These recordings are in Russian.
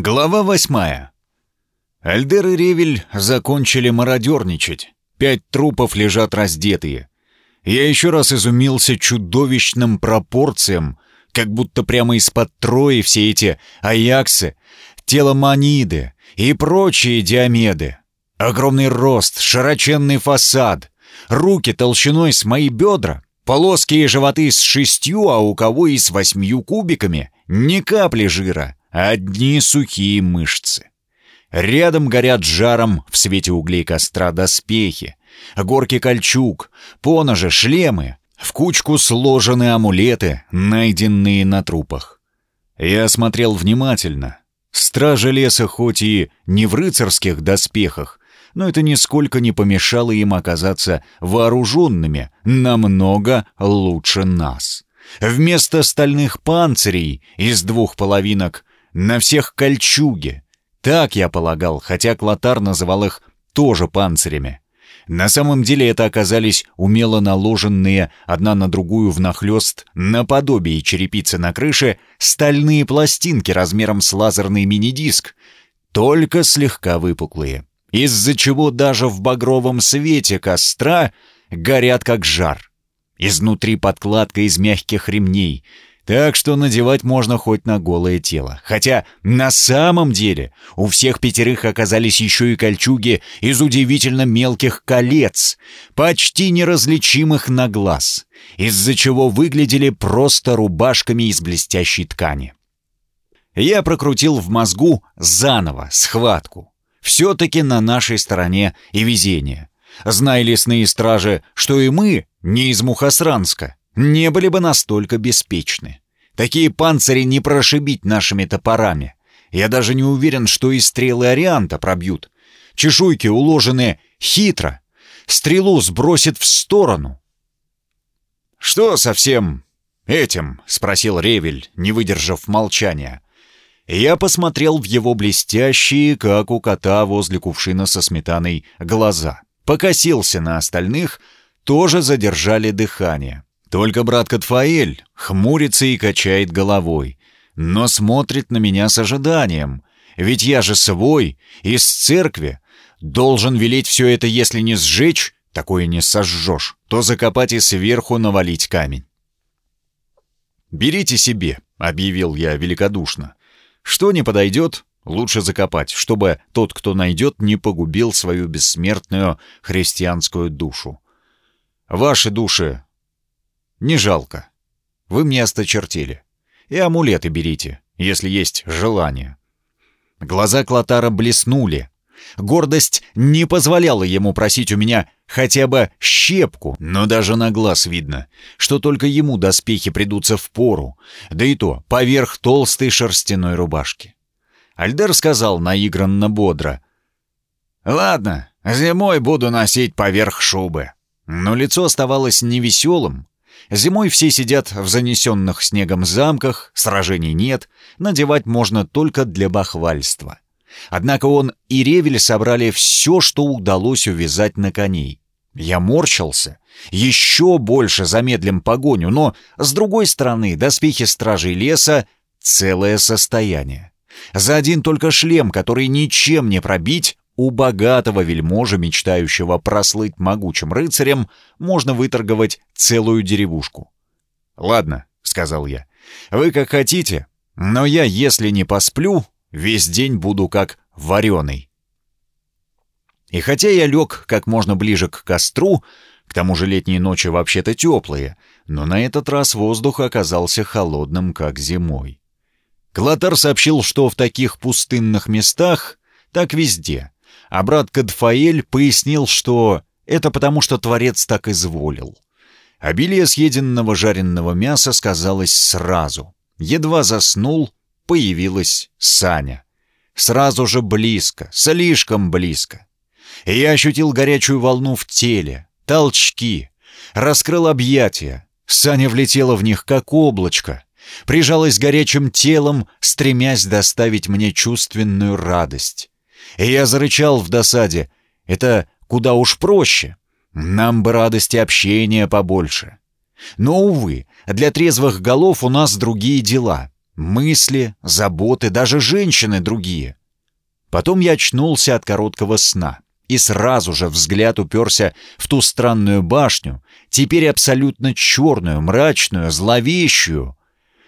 Глава восьмая. Альдер и Ревель закончили мародерничать. Пять трупов лежат раздетые. Я еще раз изумился чудовищным пропорциям, как будто прямо из-под трои все эти аяксы, теломаниды и прочие диамеды. Огромный рост, широченный фасад, руки толщиной с мои бедра, плоские животы с шестью, а у кого и с восьмью кубиками, ни капли жира — Одни сухие мышцы. Рядом горят жаром в свете углей костра доспехи, горки кольчуг, поножи, шлемы, в кучку сложены амулеты, найденные на трупах. Я смотрел внимательно. Стражи леса хоть и не в рыцарских доспехах, но это нисколько не помешало им оказаться вооруженными намного лучше нас. Вместо стальных панцирей из двух половинок на всех кольчуги. Так я полагал, хотя Клотар называл их тоже панцирями. На самом деле это оказались умело наложенные одна на другую внахлёст наподобие черепицы на крыше стальные пластинки размером с лазерный мини-диск, только слегка выпуклые, из-за чего даже в багровом свете костра горят как жар. Изнутри подкладка из мягких ремней — так что надевать можно хоть на голое тело. Хотя на самом деле у всех пятерых оказались еще и кольчуги из удивительно мелких колец, почти неразличимых на глаз, из-за чего выглядели просто рубашками из блестящей ткани. Я прокрутил в мозгу заново схватку. Все-таки на нашей стороне и везение. Знай лесные стражи, что и мы не из Мухосранска, не были бы настолько беспечны. Такие панцири не прошибить нашими топорами. Я даже не уверен, что и стрелы Орианта пробьют. Чешуйки уложены хитро. Стрелу сбросит в сторону. «Что со всем этим?» — спросил Ревель, не выдержав молчания. Я посмотрел в его блестящие, как у кота возле кувшина со сметаной, глаза. Покосился на остальных, тоже задержали дыхание. Только брат Катфаэль хмурится и качает головой, но смотрит на меня с ожиданием. Ведь я же свой, из церкви. Должен велеть все это, если не сжечь, такое не сожжешь, то закопать и сверху навалить камень. «Берите себе», — объявил я великодушно. «Что не подойдет, лучше закопать, чтобы тот, кто найдет, не погубил свою бессмертную христианскую душу. Ваши души не жалко. Вы мне осточертели. И амулеты берите, если есть желание». Глаза Клотара блеснули. Гордость не позволяла ему просить у меня хотя бы щепку, но даже на глаз видно, что только ему доспехи придутся в пору, да и то поверх толстой шерстяной рубашки. Альдер сказал наигранно бодро. «Ладно, зимой буду носить поверх шубы». Но лицо оставалось невеселым, Зимой все сидят в занесенных снегом замках, сражений нет, надевать можно только для бахвальства. Однако он и Ревель собрали все, что удалось увязать на коней. Я морщился, еще больше замедлим погоню, но, с другой стороны, доспехи стражей леса — целое состояние. За один только шлем, который ничем не пробить, у богатого вельможа, мечтающего прослыть могучим рыцарем, можно выторговать целую деревушку. «Ладно», — сказал я, — «вы как хотите, но я, если не посплю, весь день буду как вареный». И хотя я лег как можно ближе к костру, к тому же летние ночи вообще-то теплые, но на этот раз воздух оказался холодным, как зимой. Клотар сообщил, что в таких пустынных местах, так везде, а брат Кадфаэль пояснил, что это потому, что Творец так изволил. Обилие съеденного жареного мяса сказалось сразу. Едва заснул, появилась Саня. Сразу же близко, слишком близко. И я ощутил горячую волну в теле, толчки, раскрыл объятия. Саня влетела в них, как облачко, прижалась горячим телом, стремясь доставить мне чувственную радость. И я зарычал в досаде. Это куда уж проще. Нам бы радости общения побольше. Но, увы, для трезвых голов у нас другие дела. мысли, заботы, даже женщины другие. Потом я очнулся от короткого сна, и сразу же взгляд уперся в ту странную башню, теперь абсолютно черную, мрачную, зловещую.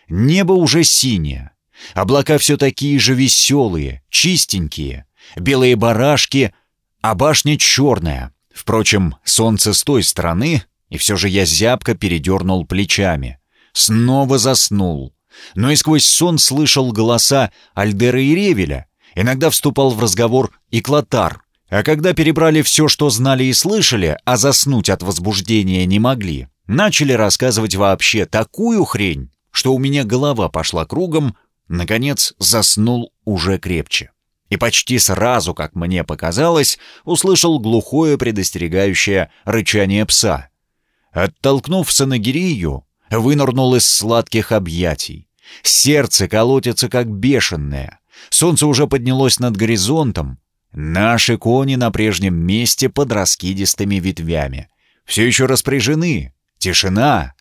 Небо уже синее, облака все такие же веселые, чистенькие, белые барашки, а башня черная. Впрочем, солнце с той стороны, и все же я зябко передернул плечами. Снова заснул. Но и сквозь сон слышал голоса Альдера и Ревеля. Иногда вступал в разговор и Клотар. А когда перебрали все, что знали и слышали, а заснуть от возбуждения не могли, начали рассказывать вообще такую хрень, что у меня голова пошла кругом, наконец заснул уже крепче. И почти сразу, как мне показалось, услышал глухое предостерегающее рычание пса. Оттолкнув Санагирию, вынырнул из сладких объятий. Сердце колотится как бешеное. Солнце уже поднялось над горизонтом. Наши кони на прежнем месте под раскидистыми ветвями. Все еще распряжены. Тишина.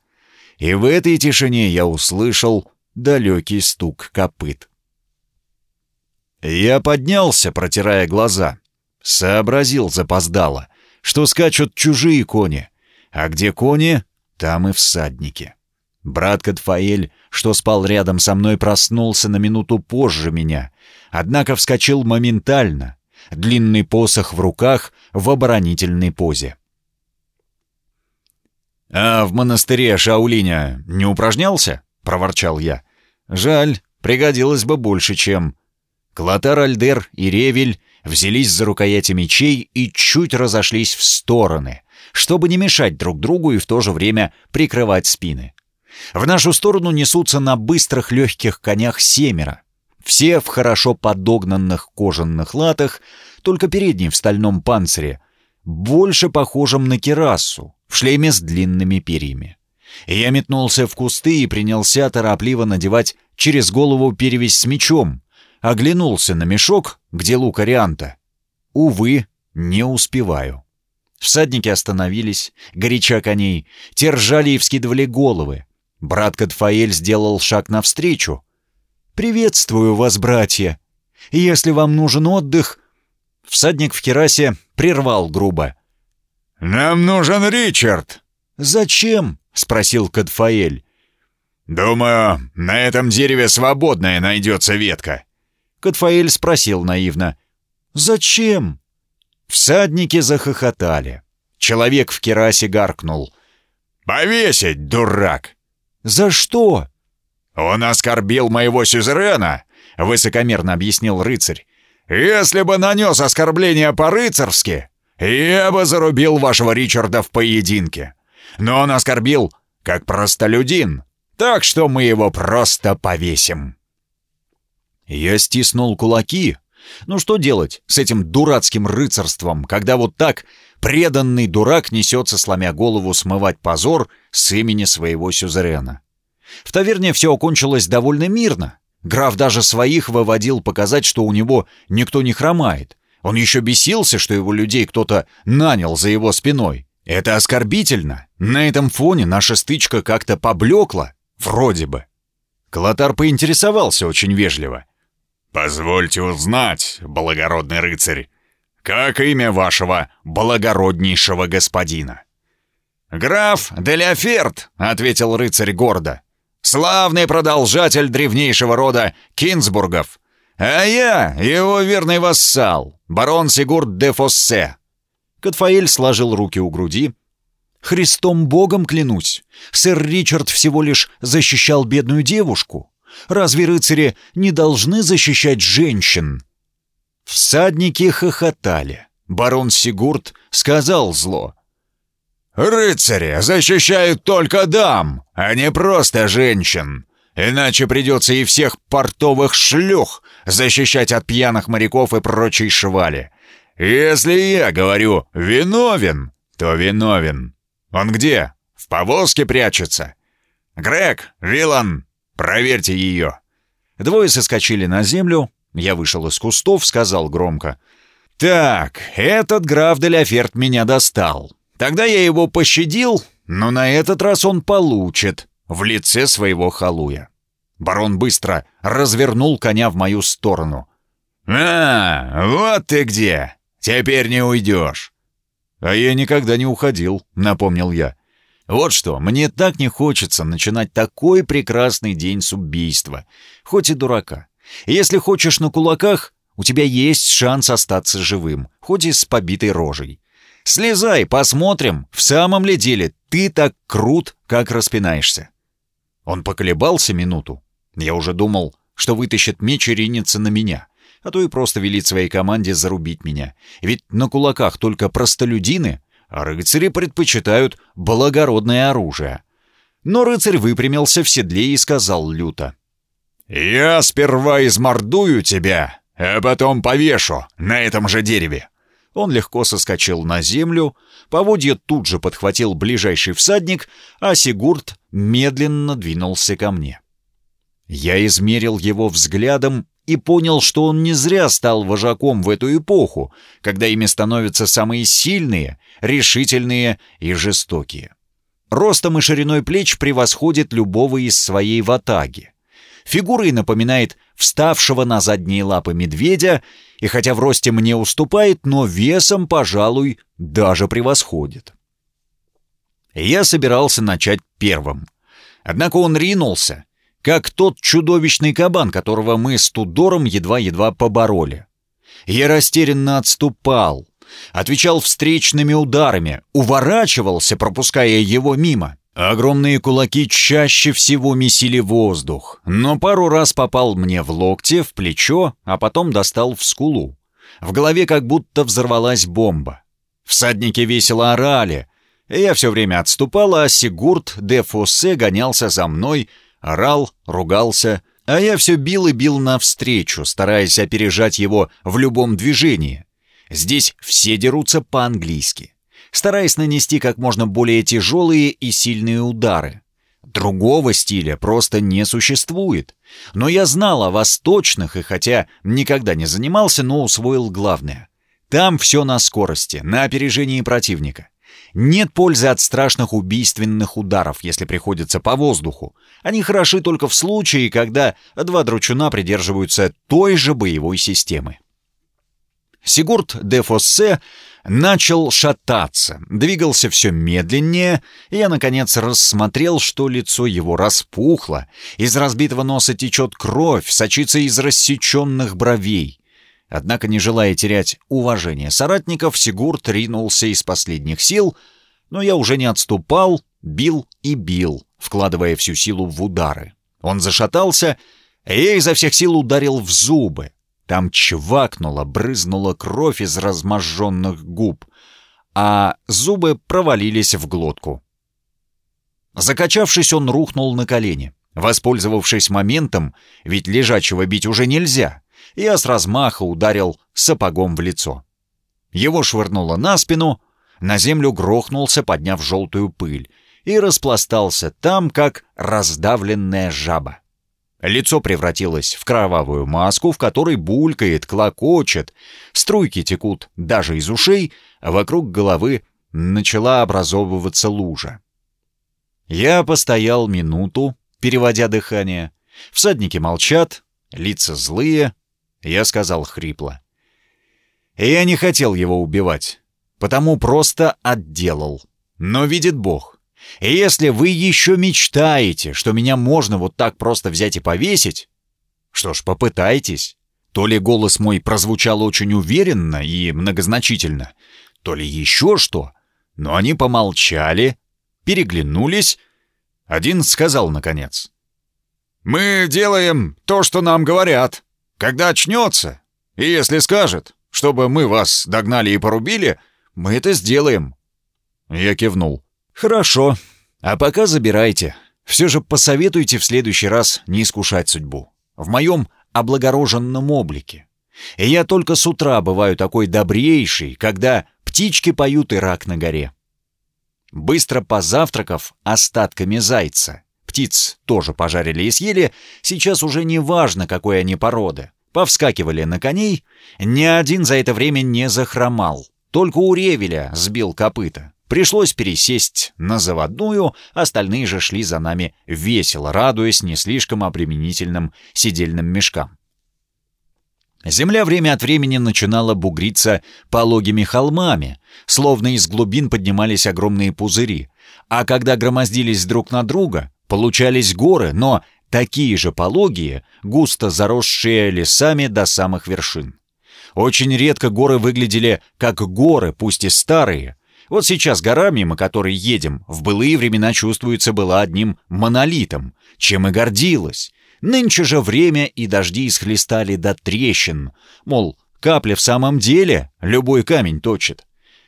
И в этой тишине я услышал далекий стук копыт. Я поднялся, протирая глаза. Сообразил запоздало, что скачут чужие кони. А где кони, там и всадники. Брат Катфаэль, что спал рядом со мной, проснулся на минуту позже меня, однако вскочил моментально, длинный посох в руках в оборонительной позе. «А в монастыре Шаулиня не упражнялся?» — проворчал я. «Жаль, пригодилось бы больше, чем...» Клотар Альдер и Ревель взялись за рукояти мечей и чуть разошлись в стороны, чтобы не мешать друг другу и в то же время прикрывать спины. В нашу сторону несутся на быстрых легких конях семеро. Все в хорошо подогнанных кожаных латах, только передний в стальном панцире, больше похожим на керасу, в шлеме с длинными перьями. Я метнулся в кусты и принялся торопливо надевать через голову перевязь с мечом, оглянулся на мешок, где лук Арианта. Увы, не успеваю. Всадники остановились, горяча коней, те ржали и вскидывали головы. Брат Катфаэль сделал шаг навстречу. «Приветствую вас, братья! Если вам нужен отдых...» Всадник в керасе прервал грубо. «Нам нужен Ричард!» «Зачем?» — спросил Катфаэль. «Думаю, на этом дереве свободная найдется ветка». Катфаэль спросил наивно. «Зачем?» Всадники захохотали. Человек в керасе гаркнул. «Повесить, дурак!» «За что?» «Он оскорбил моего сюзерена», — высокомерно объяснил рыцарь. «Если бы нанес оскорбление по-рыцарски, я бы зарубил вашего Ричарда в поединке. Но он оскорбил как простолюдин, так что мы его просто повесим». Я стиснул кулаки. Ну что делать с этим дурацким рыцарством, когда вот так преданный дурак несется, сломя голову, смывать позор с имени своего сюзерена. В таверне все окончилось довольно мирно. Граф даже своих выводил показать, что у него никто не хромает. Он еще бесился, что его людей кто-то нанял за его спиной. Это оскорбительно. На этом фоне наша стычка как-то поблекла. Вроде бы. Клотар поинтересовался очень вежливо. «Позвольте узнать, благородный рыцарь, как имя вашего благороднейшего господина?» «Граф Деляферт», — ответил рыцарь гордо. «Славный продолжатель древнейшего рода Кинсбургов. А я его верный вассал, барон Сигурд де Фоссе». Катфаэль сложил руки у груди. «Христом Богом клянусь, сэр Ричард всего лишь защищал бедную девушку. Разве рыцари не должны защищать женщин?» Всадники хохотали. Барон Сигурд сказал зло. «Рыцари защищают только дам, а не просто женщин. Иначе придется и всех портовых шлюх защищать от пьяных моряков и прочей швали. Если я говорю «виновен», то виновен. Он где? В повозке прячется? Грег, Вилан, проверьте ее». Двое соскочили на землю, я вышел из кустов, сказал громко. «Так, этот граф Деляферт меня достал. Тогда я его пощадил, но на этот раз он получит в лице своего халуя. Барон быстро развернул коня в мою сторону. «А, вот ты где! Теперь не уйдешь!» «А я никогда не уходил», — напомнил я. «Вот что, мне так не хочется начинать такой прекрасный день с убийства, хоть и дурака. Если хочешь на кулаках, у тебя есть шанс остаться живым, хоть и с побитой рожей. Слезай, посмотрим, в самом ли деле ты так крут, как распинаешься». Он поколебался минуту. Я уже думал, что вытащит меч и ринется на меня а то и просто велит своей команде зарубить меня. Ведь на кулаках только простолюдины, а рыцари предпочитают благородное оружие. Но рыцарь выпрямился в седле и сказал люто. «Я сперва измордую тебя, а потом повешу на этом же дереве». Он легко соскочил на землю, поводья тут же подхватил ближайший всадник, а Сигурд медленно двинулся ко мне. Я измерил его взглядом и понял, что он не зря стал вожаком в эту эпоху, когда ими становятся самые сильные, решительные и жестокие. Ростом и шириной плеч превосходит любого из своей ватаги. Фигурой напоминает вставшего на задние лапы медведя, и хотя в росте мне уступает, но весом, пожалуй, даже превосходит. Я собирался начать первым. Однако он ринулся, как тот чудовищный кабан, которого мы с Тудором едва-едва побороли. Я растерянно отступал, отвечал встречными ударами, уворачивался, пропуская его мимо. Огромные кулаки чаще всего месили воздух, но пару раз попал мне в локте, в плечо, а потом достал в скулу. В голове как будто взорвалась бомба. Всадники весело орали. Я все время отступал, а Сигурд де Фоссе гонялся за мной, орал, ругался, а я все бил и бил навстречу, стараясь опережать его в любом движении. Здесь все дерутся по-английски, стараясь нанести как можно более тяжелые и сильные удары. Другого стиля просто не существует. Но я знал о восточных, и хотя никогда не занимался, но усвоил главное. Там все на скорости, на опережении противника. Нет пользы от страшных убийственных ударов, если приходится по воздуху. Они хороши только в случае, когда два дручуна придерживаются той же боевой системы. Сигурд де Фоссе начал шататься, двигался все медленнее, и я, наконец, рассмотрел, что лицо его распухло, из разбитого носа течет кровь, сочится из рассеченных бровей. Однако, не желая терять уважение соратников, Сигурд ринулся из последних сил, но я уже не отступал, бил и бил, вкладывая всю силу в удары. Он зашатался, и я изо всех сил ударил в зубы. Там чвакнуло, брызнула кровь из разможженных губ, а зубы провалились в глотку. Закачавшись, он рухнул на колени. Воспользовавшись моментом, ведь лежачего бить уже нельзя, я с размаха ударил сапогом в лицо. Его швырнуло на спину, на землю грохнулся, подняв желтую пыль, и распластался там, как раздавленная жаба. Лицо превратилось в кровавую маску, в которой булькает, клокочет, струйки текут даже из ушей, а вокруг головы начала образовываться лужа. Я постоял минуту, переводя дыхание. Всадники молчат, лица злые, я сказал хрипло. Я не хотел его убивать, потому просто отделал. Но видит Бог. И если вы еще мечтаете, что меня можно вот так просто взять и повесить, что ж, попытайтесь. То ли голос мой прозвучал очень уверенно и многозначительно, то ли еще что. Но они помолчали, переглянулись. Один сказал наконец. «Мы делаем то, что нам говорят». Когда очнется, и если скажет, чтобы мы вас догнали и порубили, мы это сделаем». Я кивнул. «Хорошо. А пока забирайте. Все же посоветуйте в следующий раз не искушать судьбу. В моем облагороженном облике. И я только с утра бываю такой добрейший, когда птички поют и рак на горе». Быстро позавтракав остатками зайца, птиц тоже пожарили и съели, сейчас уже не важно, какой они породы. Повскакивали на коней, ни один за это время не захромал. Только у ревеля сбил копыта. Пришлось пересесть на заводную, остальные же шли за нами весело, радуясь не слишком обременительным сидельным мешкам. Земля время от времени начинала бугриться пологими холмами, словно из глубин поднимались огромные пузыри, а когда громоздились друг на друга, получались горы, но такие же пологие, густо заросшие лесами до самых вершин. Очень редко горы выглядели как горы, пусть и старые. Вот сейчас гора, мимо которой едем, в былые времена чувствуется была одним монолитом, чем и гордилась. Нынче же время и дожди исхлестали до трещин. Мол, капля в самом деле любой камень точит.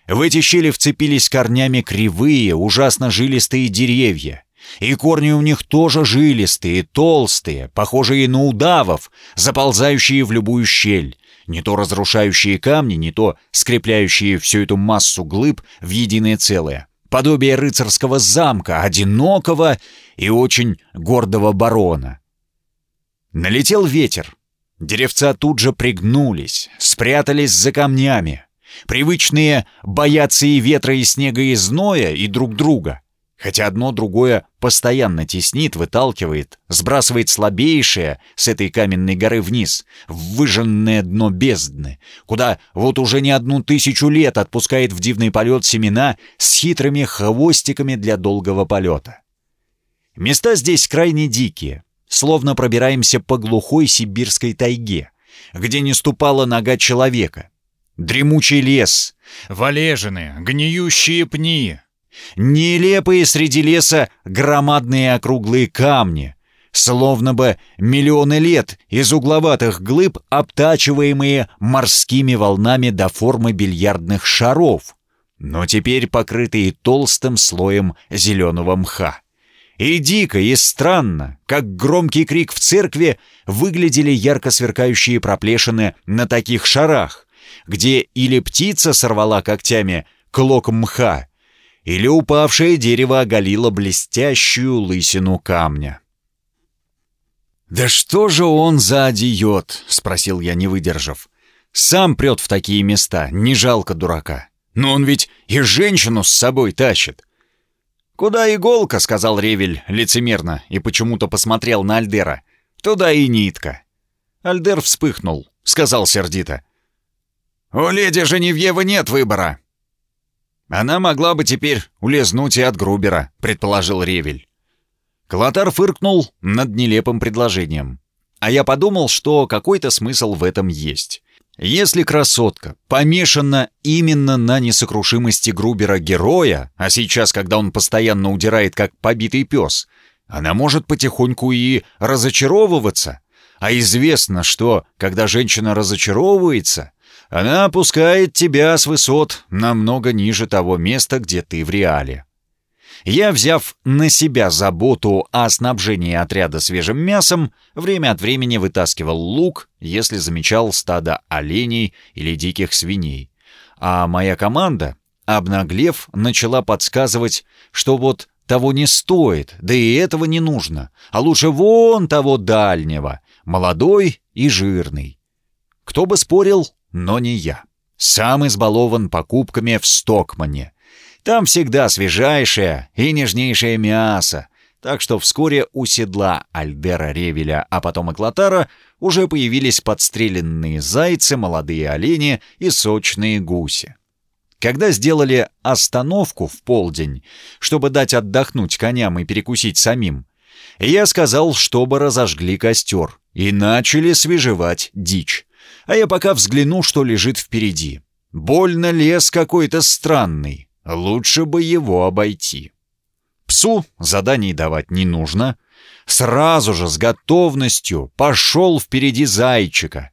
В эти щели вцепились корнями кривые, ужасно жилистые деревья. И корни у них тоже жилистые, толстые, похожие на удавов, заползающие в любую щель, не то разрушающие камни, не то скрепляющие всю эту массу глыб в единое целое. Подобие рыцарского замка, одинокого и очень гордого барона. Налетел ветер. Деревца тут же пригнулись, спрятались за камнями. Привычные боятся и ветра, и снега, и зноя, и друг друга. Хотя одно другое постоянно теснит, выталкивает, сбрасывает слабейшее с этой каменной горы вниз, в выжженное дно бездны, куда вот уже не одну тысячу лет отпускает в дивный полет семена с хитрыми хвостиками для долгого полета. Места здесь крайне дикие, словно пробираемся по глухой сибирской тайге, где не ступала нога человека. Дремучий лес, валежины, гниющие пни — Нелепые среди леса громадные округлые камни, словно бы миллионы лет из угловатых глыб, обтачиваемые морскими волнами до формы бильярдных шаров, но теперь покрытые толстым слоем зеленого мха. И дико, и странно, как громкий крик в церкви, выглядели ярко сверкающие проплешины на таких шарах, где или птица сорвала когтями клок мха, или упавшее дерево оголило блестящую лысину камня. «Да что же он за одиот?» — спросил я, не выдержав. «Сам прет в такие места, не жалко дурака. Но он ведь и женщину с собой тащит». «Куда иголка?» — сказал Ревель лицемерно и почему-то посмотрел на Альдера. «Туда и нитка». Альдер вспыхнул, сказал сердито. «У леди Женевьевы нет выбора. «Она могла бы теперь улизнуть и от Грубера», — предположил Ревель. Клотар фыркнул над нелепым предложением. А я подумал, что какой-то смысл в этом есть. Если красотка помешана именно на несокрушимости Грубера-героя, а сейчас, когда он постоянно удирает как побитый пес, она может потихоньку и разочаровываться. А известно, что, когда женщина разочаровывается, она опускает тебя с высот намного ниже того места, где ты в реале. Я, взяв на себя заботу о снабжении отряда свежим мясом, время от времени вытаскивал лук, если замечал стадо оленей или диких свиней. А моя команда, обнаглев, начала подсказывать, что вот того не стоит, да и этого не нужно, а лучше вон того дальнего, молодой и жирный. Кто бы спорил, но не я. Сам избалован покупками в Стокмане. Там всегда свежайшее и нежнейшее мясо, так что вскоре у седла Альдера Ревеля, а потом и Клотара, уже появились подстреленные зайцы, молодые олени и сочные гуси. Когда сделали остановку в полдень, чтобы дать отдохнуть коням и перекусить самим, я сказал, чтобы разожгли костер и начали свежевать дичь а я пока взгляну, что лежит впереди. Больно лес какой-то странный, лучше бы его обойти. Псу заданий давать не нужно. Сразу же с готовностью пошел впереди зайчика.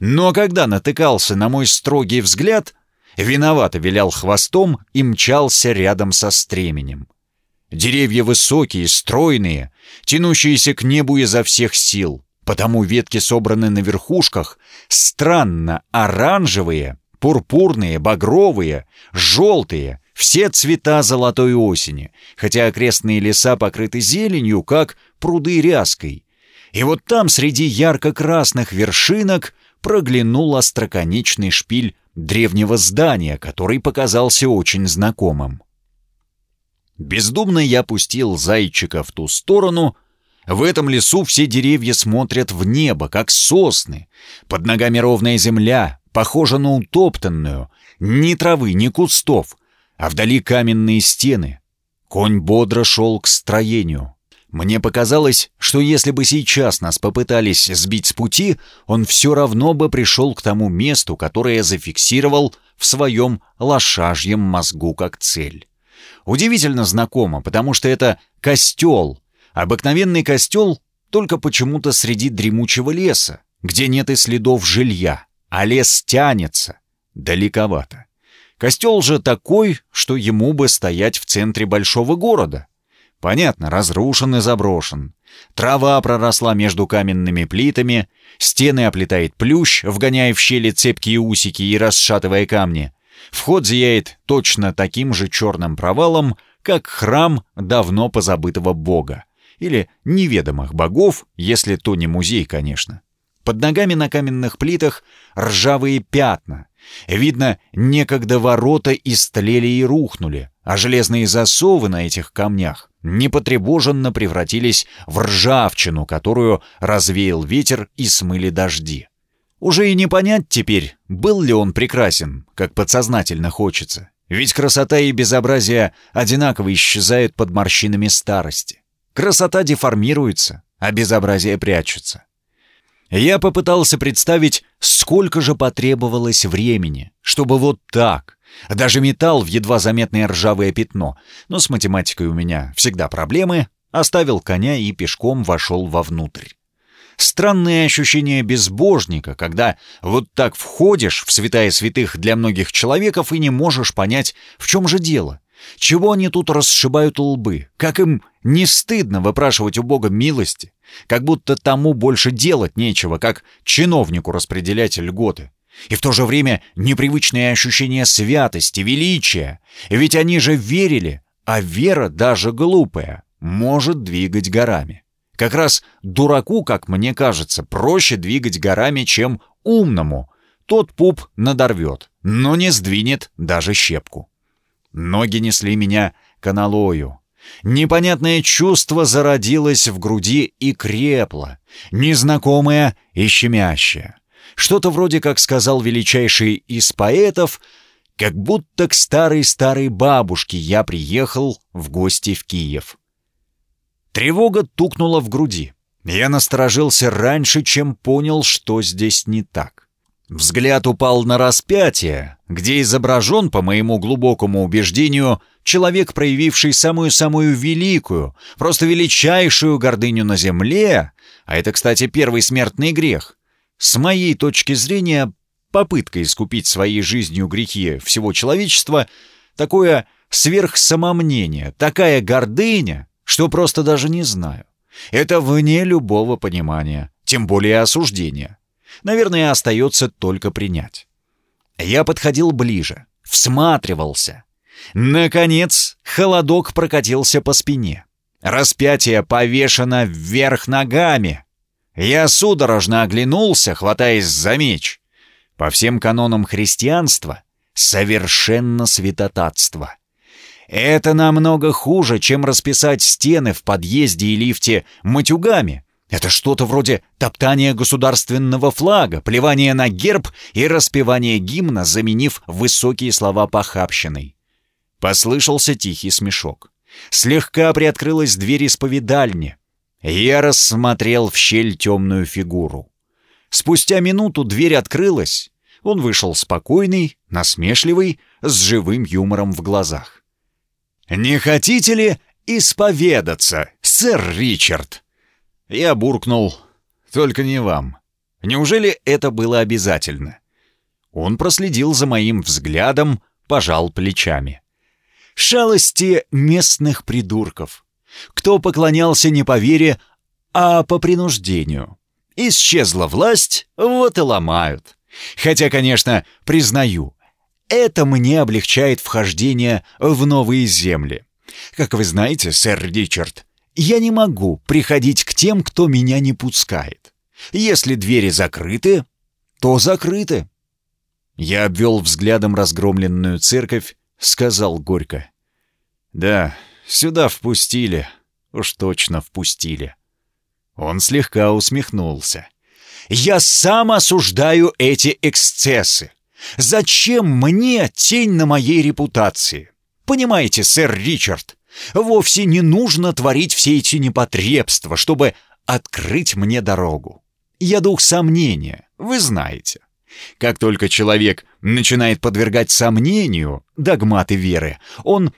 Но когда натыкался на мой строгий взгляд, виновато вилял хвостом и мчался рядом со стременем. Деревья высокие, стройные, тянущиеся к небу изо всех сил. Потому ветки собраны на верхушках, странно оранжевые, пурпурные, багровые, желтые, все цвета золотой осени, хотя окрестные леса покрыты зеленью, как пруды ряской. И вот там среди ярко-красных вершинок проглянул остроконечный шпиль древнего здания, который показался очень знакомым. Бездумно я пустил зайчика в ту сторону. В этом лесу все деревья смотрят в небо, как сосны. Под ногами ровная земля, похожа на утоптанную. Ни травы, ни кустов, а вдали каменные стены. Конь бодро шел к строению. Мне показалось, что если бы сейчас нас попытались сбить с пути, он все равно бы пришел к тому месту, которое зафиксировал в своем лошажьем мозгу как цель. Удивительно знакомо, потому что это костел. Обыкновенный костел, только почему-то среди дремучего леса, где нет и следов жилья, а лес тянется. Далековато. Костел же такой, что ему бы стоять в центре большого города. Понятно, разрушен и заброшен. Трава проросла между каменными плитами, стены оплетает плющ, вгоняя в щели цепкие усики и расшатывая камни. Вход зияет точно таким же черным провалом, как храм давно позабытого бога. Или неведомых богов, если то не музей, конечно. Под ногами на каменных плитах ржавые пятна. Видно, некогда ворота истлели и рухнули, а железные засовы на этих камнях непотребоженно превратились в ржавчину, которую развеял ветер и смыли дожди. Уже и не понять теперь, был ли он прекрасен, как подсознательно хочется. Ведь красота и безобразие одинаково исчезают под морщинами старости. Красота деформируется, а безобразие прячется. Я попытался представить, сколько же потребовалось времени, чтобы вот так, даже металл в едва заметное ржавое пятно, но с математикой у меня всегда проблемы, оставил коня и пешком вошел вовнутрь. Странное ощущение безбожника, когда вот так входишь в святая святых для многих человеков и не можешь понять, в чем же дело. Чего они тут расшибают лбы? Как им не стыдно выпрашивать у Бога милости? Как будто тому больше делать нечего, как чиновнику распределять льготы. И в то же время непривычное ощущение святости, величия. Ведь они же верили, а вера, даже глупая, может двигать горами. Как раз дураку, как мне кажется, проще двигать горами, чем умному. Тот пуп надорвет, но не сдвинет даже щепку. Ноги несли меня к аналою. Непонятное чувство зародилось в груди и крепло, незнакомое и щемящее. Что-то вроде, как сказал величайший из поэтов, как будто к старой-старой бабушке я приехал в гости в Киев. Тревога тукнула в груди. Я насторожился раньше, чем понял, что здесь не так. Взгляд упал на распятие, где изображен, по моему глубокому убеждению, человек, проявивший самую-самую великую, просто величайшую гордыню на земле, а это, кстати, первый смертный грех. С моей точки зрения, попытка искупить своей жизнью грехи всего человечества, такое сверхсамомнение, такая гордыня, что просто даже не знаю. Это вне любого понимания, тем более осуждения наверное, остается только принять. Я подходил ближе, всматривался. Наконец, холодок прокатился по спине. Распятие повешено вверх ногами. Я судорожно оглянулся, хватаясь за меч. По всем канонам христианства совершенно святотатство. Это намного хуже, чем расписать стены в подъезде и лифте матюгами, это что-то вроде топтания государственного флага, плевания на герб и распевания гимна, заменив высокие слова похабщиной. Послышался тихий смешок. Слегка приоткрылась дверь исповедальни. Я рассмотрел в щель темную фигуру. Спустя минуту дверь открылась. Он вышел спокойный, насмешливый, с живым юмором в глазах. «Не хотите ли исповедаться, сэр Ричард?» Я буркнул. «Только не вам. Неужели это было обязательно?» Он проследил за моим взглядом, пожал плечами. «Шалости местных придурков. Кто поклонялся не по вере, а по принуждению. Исчезла власть, вот и ломают. Хотя, конечно, признаю, это мне облегчает вхождение в новые земли. Как вы знаете, сэр Ричард, я не могу приходить к тем, кто меня не пускает. Если двери закрыты, то закрыты. Я обвел взглядом разгромленную церковь, сказал горько. Да, сюда впустили. Уж точно впустили. Он слегка усмехнулся. «Я сам осуждаю эти эксцессы. Зачем мне тень на моей репутации? Понимаете, сэр Ричард, вовсе не нужно творить все эти непотребства, чтобы открыть мне дорогу. Я дух сомнения, вы знаете. Как только человек начинает подвергать сомнению догматы веры, он...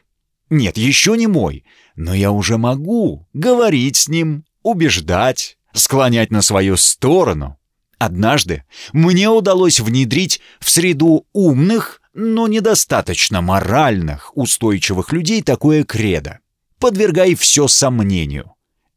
Нет, еще не мой, но я уже могу говорить с ним, убеждать, склонять на свою сторону. Однажды мне удалось внедрить в среду умных, но недостаточно моральных, устойчивых людей такое кредо. Подвергай все сомнению.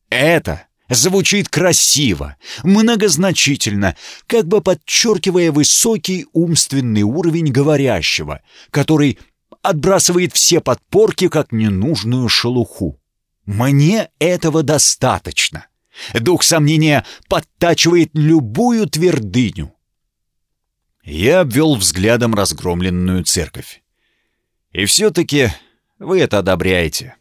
Это звучит красиво, многозначительно, как бы подчеркивая высокий умственный уровень говорящего, который отбрасывает все подпорки как ненужную шелуху. Мне этого достаточно. Дух сомнения подтачивает любую твердыню. Я обвел взглядом разгромленную церковь. И все-таки вы это одобряете.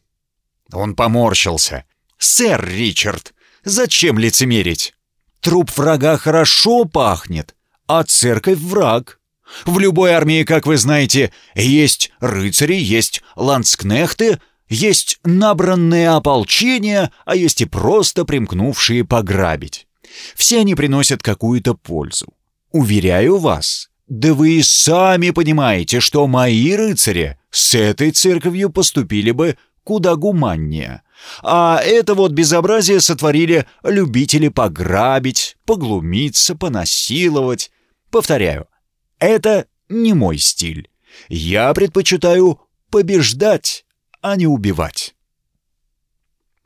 Он поморщился. «Сэр Ричард, зачем лицемерить? Труп врага хорошо пахнет, а церковь — враг. В любой армии, как вы знаете, есть рыцари, есть ландскнехты — есть набранные ополчения, а есть и просто примкнувшие пограбить. Все они приносят какую-то пользу. Уверяю вас, да вы и сами понимаете, что мои рыцари с этой церковью поступили бы куда гуманнее. А это вот безобразие сотворили любители пограбить, поглумиться, понасиловать. Повторяю, это не мой стиль. Я предпочитаю побеждать, а не убивать.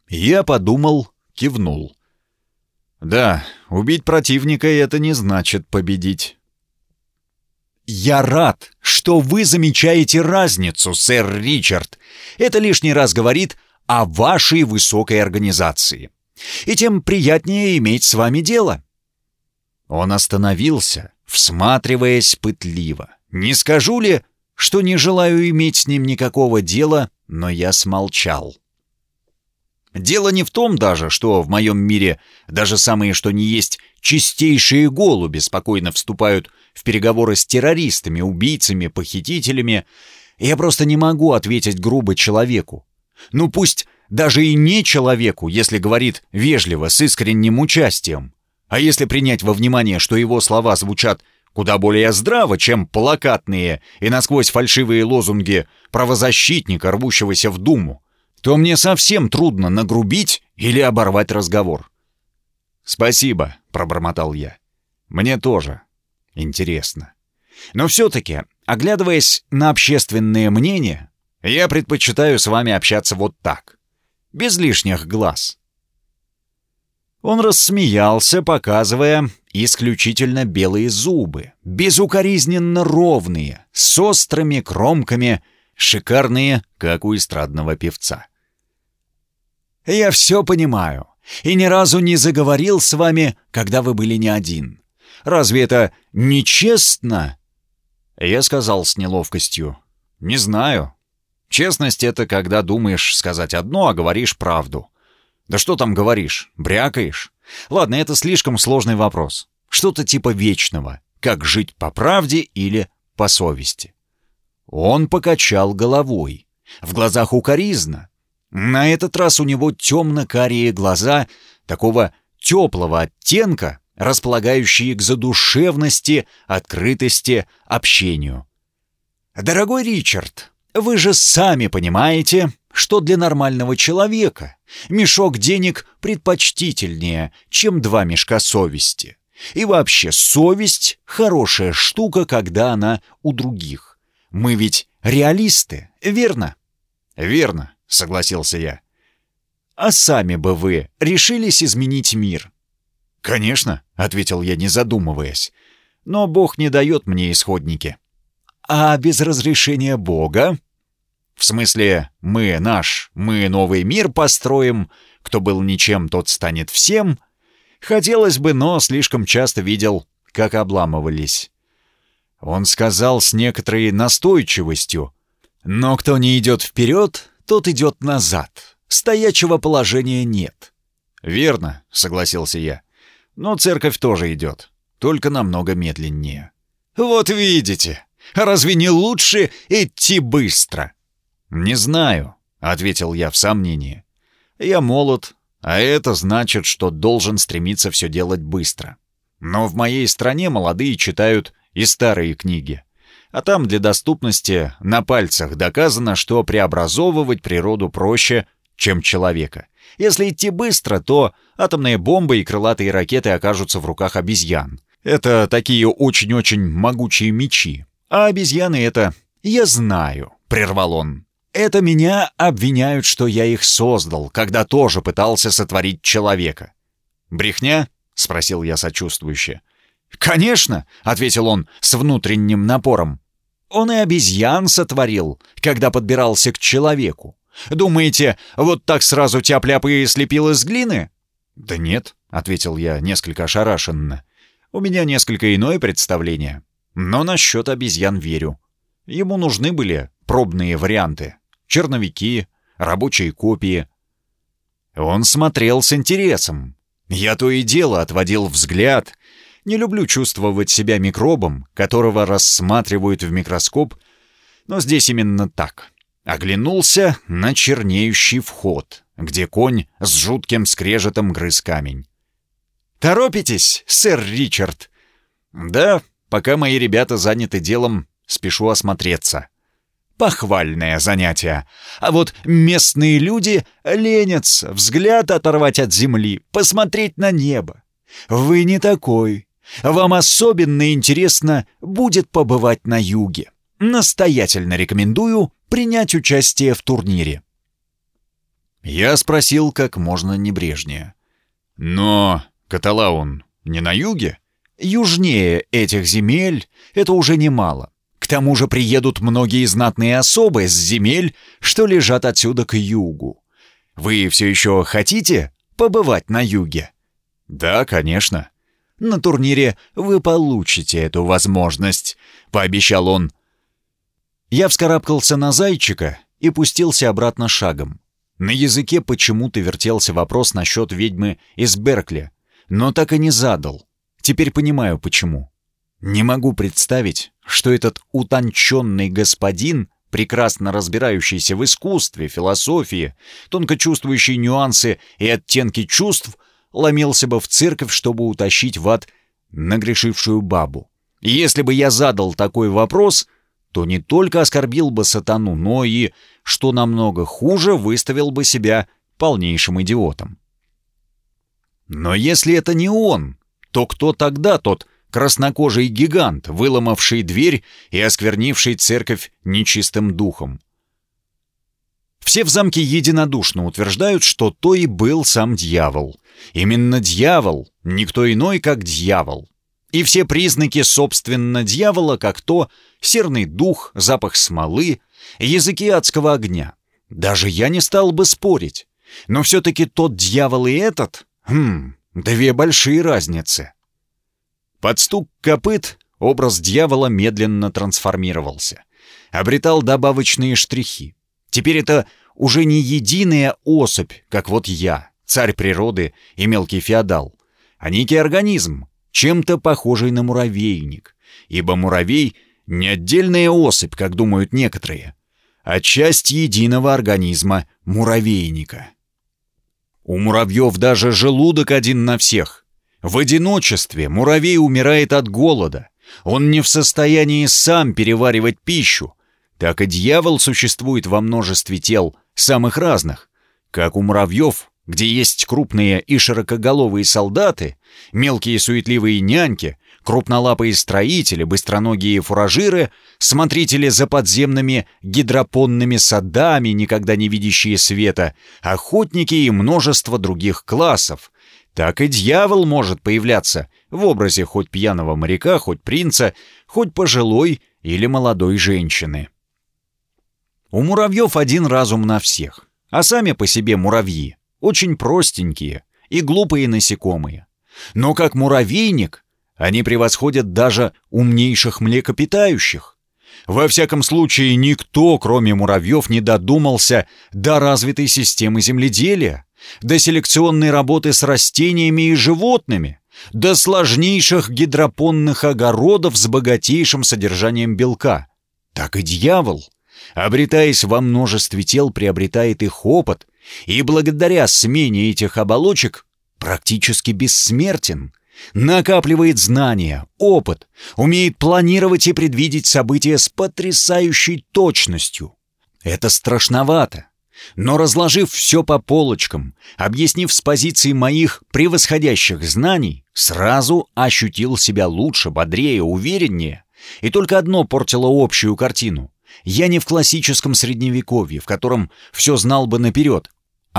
Я подумал, кивнул. Да, убить противника — это не значит победить. «Я рад, что вы замечаете разницу, сэр Ричард. Это лишний раз говорит о вашей высокой организации. И тем приятнее иметь с вами дело». Он остановился, всматриваясь пытливо. «Не скажу ли, что не желаю иметь с ним никакого дела но я смолчал. Дело не в том даже, что в моем мире даже самые что ни есть чистейшие голуби спокойно вступают в переговоры с террористами, убийцами, похитителями. Я просто не могу ответить грубо человеку. Ну пусть даже и не человеку, если говорит вежливо, с искренним участием. А если принять во внимание, что его слова звучат куда более здраво, чем плакатные и насквозь фальшивые лозунги правозащитника, рвущегося в Думу, то мне совсем трудно нагрубить или оборвать разговор. «Спасибо», — пробормотал я. «Мне тоже. Интересно. Но все-таки, оглядываясь на общественное мнение, я предпочитаю с вами общаться вот так, без лишних глаз». Он рассмеялся, показывая исключительно белые зубы, безукоризненно ровные, с острыми кромками, шикарные, как у эстрадного певца. «Я все понимаю, и ни разу не заговорил с вами, когда вы были не один. Разве это нечестно?» Я сказал с неловкостью. «Не знаю. Честность — это когда думаешь сказать одно, а говоришь правду. Да что там говоришь? Брякаешь? Ладно, это слишком сложный вопрос. Что-то типа вечного. Как жить по правде или по совести. Он покачал головой. В глазах укоризна. На этот раз у него темно-карие глаза такого теплого оттенка, располагающие к задушевности, открытости, общению. «Дорогой Ричард, вы же сами понимаете, что для нормального человека мешок денег предпочтительнее, чем два мешка совести. И вообще, совесть — хорошая штука, когда она у других. Мы ведь реалисты, верно? Верно, согласился я. А сами бы вы решились изменить мир? Конечно, ответил я, не задумываясь. Но Бог не дает мне исходники. А без разрешения Бога? В смысле, мы наш, мы новый мир построим, кто был ничем, тот станет всем. Хотелось бы, но слишком часто видел, как обламывались. Он сказал с некоторой настойчивостью, «Но кто не идет вперед, тот идет назад. Стоячего положения нет. «Верно», — согласился я. «Но церковь тоже идет, только намного медленнее». «Вот видите, разве не лучше идти быстро?» «Не знаю», — ответил я в сомнении. «Я молод, а это значит, что должен стремиться все делать быстро. Но в моей стране молодые читают и старые книги. А там для доступности на пальцах доказано, что преобразовывать природу проще, чем человека. Если идти быстро, то атомные бомбы и крылатые ракеты окажутся в руках обезьян. Это такие очень-очень могучие мечи. А обезьяны это... «Я знаю», — прервал он. «Это меня обвиняют, что я их создал, когда тоже пытался сотворить человека». «Брехня?» — спросил я сочувствующе. «Конечно», — ответил он с внутренним напором. «Он и обезьян сотворил, когда подбирался к человеку. Думаете, вот так сразу тяп-ляп и слепил из глины?» «Да нет», — ответил я несколько ошарашенно. «У меня несколько иное представление. Но насчет обезьян верю. Ему нужны были пробные варианты. Черновики, рабочие копии». Он смотрел с интересом. Я то и дело отводил взгляд. Не люблю чувствовать себя микробом, которого рассматривают в микроскоп, но здесь именно так. Оглянулся на чернеющий вход, где конь с жутким скрежетом грыз камень. «Торопитесь, сэр Ричард?» «Да, пока мои ребята заняты делом, спешу осмотреться». Похвальное занятие. А вот местные люди ленятся взгляд оторвать от земли, посмотреть на небо. Вы не такой. Вам особенно интересно будет побывать на юге. Настоятельно рекомендую принять участие в турнире. Я спросил как можно небрежнее. Но Каталаун не на юге? Южнее этих земель это уже немало. К тому же приедут многие знатные особы с земель, что лежат отсюда к югу. Вы все еще хотите побывать на юге? Да, конечно. На турнире вы получите эту возможность, пообещал он, я вскарабкался на зайчика и пустился обратно шагом. На языке почему-то вертелся вопрос насчет ведьмы из Беркли, но так и не задал. Теперь понимаю, почему. Не могу представить, что этот утонченный господин, прекрасно разбирающийся в искусстве, философии, тонко чувствующий нюансы и оттенки чувств, ломился бы в церковь, чтобы утащить в ад нагрешившую бабу. Если бы я задал такой вопрос — то не только оскорбил бы сатану, но и, что намного хуже, выставил бы себя полнейшим идиотом. Но если это не он, то кто тогда тот краснокожий гигант, выломавший дверь и осквернивший церковь нечистым духом? Все в замке единодушно утверждают, что то и был сам дьявол. Именно дьявол, никто иной, как дьявол. И все признаки, собственно, дьявола, как то серный дух, запах смолы, языки адского огня. Даже я не стал бы спорить. Но все-таки тот дьявол и этот... Хм, две большие разницы. Под стук копыт образ дьявола медленно трансформировался. Обретал добавочные штрихи. Теперь это уже не единая особь, как вот я, царь природы и мелкий феодал, а некий организм, чем-то похожий на муравейник, ибо муравей — не отдельная особь, как думают некоторые, а часть единого организма муравейника. У муравьев даже желудок один на всех. В одиночестве муравей умирает от голода. Он не в состоянии сам переваривать пищу. Так и дьявол существует во множестве тел, самых разных. Как у муравьев, где есть крупные и широкоголовые солдаты, мелкие суетливые няньки, крупнолапые строители, быстроногие фуражиры, смотрители за подземными гидропонными садами, никогда не видящие света, охотники и множество других классов. Так и дьявол может появляться в образе хоть пьяного моряка, хоть принца, хоть пожилой или молодой женщины. У муравьев один разум на всех, а сами по себе муравьи очень простенькие и глупые насекомые. Но как муравейник они превосходят даже умнейших млекопитающих. Во всяком случае, никто, кроме муравьев, не додумался до развитой системы земледелия, до селекционной работы с растениями и животными, до сложнейших гидропонных огородов с богатейшим содержанием белка. Так и дьявол, обретаясь во множестве тел, приобретает их опыт, и благодаря смене этих оболочек практически бессмертен, накапливает знания, опыт, умеет планировать и предвидеть события с потрясающей точностью. Это страшновато. Но разложив все по полочкам, объяснив с позиции моих превосходящих знаний, сразу ощутил себя лучше, бодрее, увереннее. И только одно портило общую картину. Я не в классическом средневековье, в котором все знал бы наперед,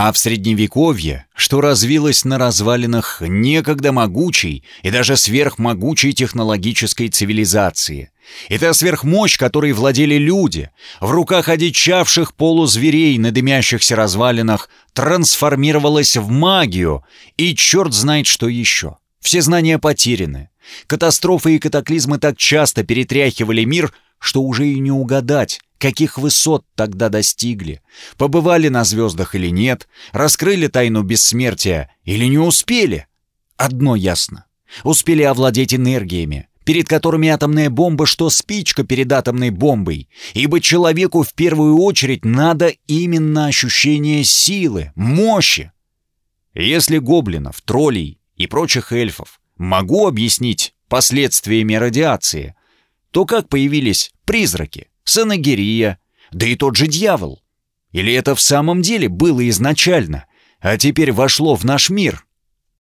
а в Средневековье, что развилось на развалинах некогда могучей и даже сверхмогучей технологической цивилизации. И та сверхмощь, которой владели люди, в руках одичавших полузверей на дымящихся развалинах, трансформировалась в магию, и черт знает что еще. Все знания потеряны. Катастрофы и катаклизмы так часто перетряхивали мир, что уже и не угадать, каких высот тогда достигли, побывали на звездах или нет, раскрыли тайну бессмертия или не успели. Одно ясно. Успели овладеть энергиями, перед которыми атомная бомба, что спичка перед атомной бомбой, ибо человеку в первую очередь надо именно ощущение силы, мощи. Если гоблинов, троллей и прочих эльфов могу объяснить последствиями радиации, то как появились призраки? Санагирия, да и тот же дьявол. Или это в самом деле было изначально, а теперь вошло в наш мир?